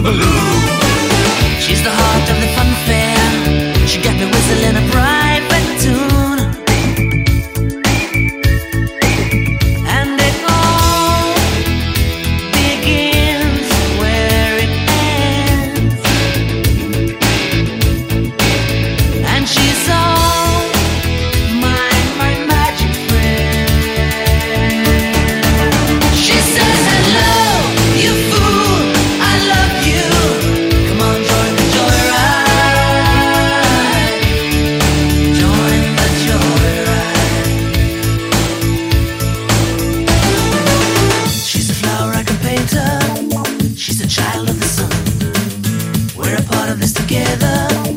Unbelievable. I of the sun. We're a part of this together.